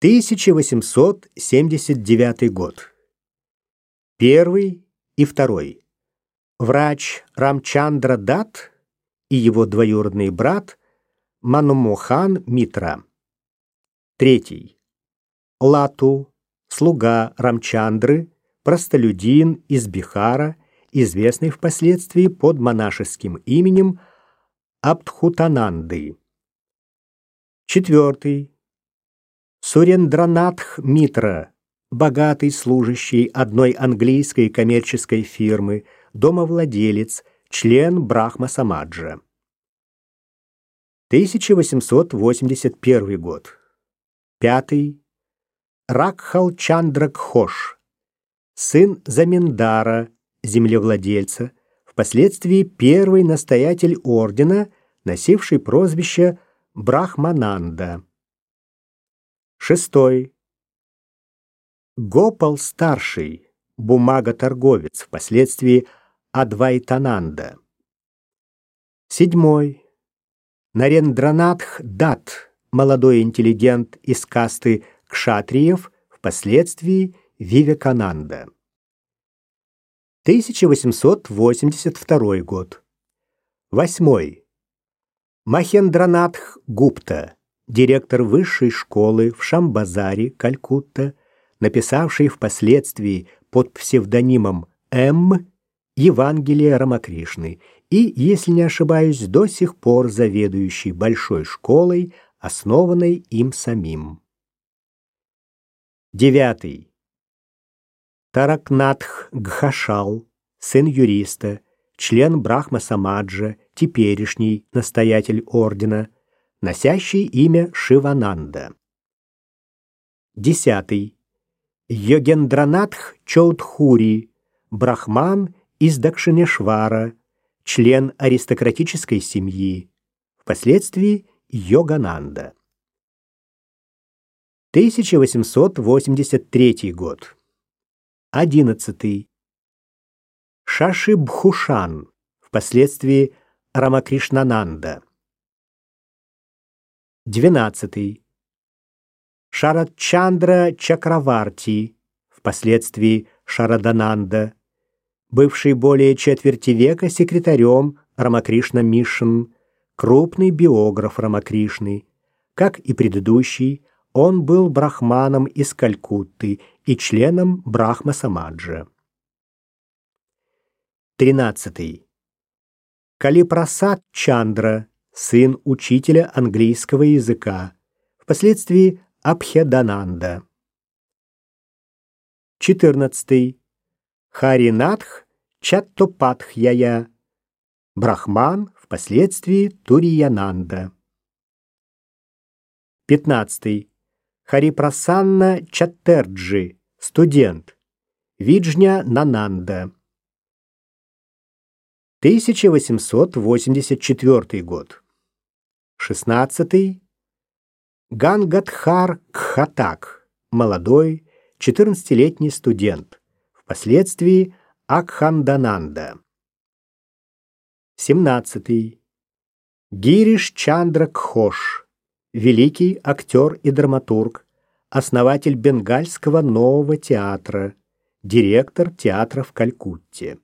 1879 год. Первый и второй. Врач Рамчандра Дат и его двоюродный брат Манумохан Митра. Третий. Лату, слуга Рамчандры, простолюдин из Бихара, известный впоследствии под монашеским именем Абдхутананды. Четвертый. Сурендранатх Митра, богатый служащий одной английской коммерческой фирмы, домовладелец, член Брахма Самаджа. 1881 год. Пятый. Ракхал Чандра Кхош, сын Заминдара, землевладельца, впоследствии первый настоятель ордена, носивший прозвище Брахмананда. Шестой. Гопал старший, бумага-торговец, впоследствии Адвайтананда. Седьмой. Нарендранатх Дат, молодой интеллигент из касты кшатриев, впоследствии Вивекананда. 1882 год. Восьмой. Махендранатх Гупта, директор высшей школы в Шамбазаре, Калькутта, написавший впоследствии под псевдонимом М. Евангелие Рамакришны и, если не ошибаюсь, до сих пор заведующий большой школой, основанной им самим. Девятый. Таракнатх Гхашал, сын юриста, член Брахма Самаджа, теперешний настоятель ордена, носящий имя Шивананда. Десятый. Йогендранатх Чоудхури, брахман из Дакшинешвара, член аристократической семьи, впоследствии Йогананда. 1883 год. 11. Шашибхушан, впоследствии Рамакришнананда. 12. Шарадчандра Чакраварти, впоследствии Шарадананда, бывший более четверти века секретарем Рамакришна Мишин, крупный биограф Рамакришны. Как и предыдущий, он был брахманом из Калькутты и членом Брахма Самаджа. 13. Калипрасад Чандра, сын учителя английского языка, впоследствии Абхедананда. 14. Харинатх Чаттопатхьяя, Брахман, впоследствии Туриянанда. 15. Харипрасанна Чаттерджи, студент, Виджня Нананда. 1884 год. 16. Гангадхар Кхатак, молодой, 14-летний студент, впоследствии Акхандананда. 17. Гириш Чандра Кхош, великий актер и драматург, основатель Бенгальского нового театра, директор театра в Калькутте.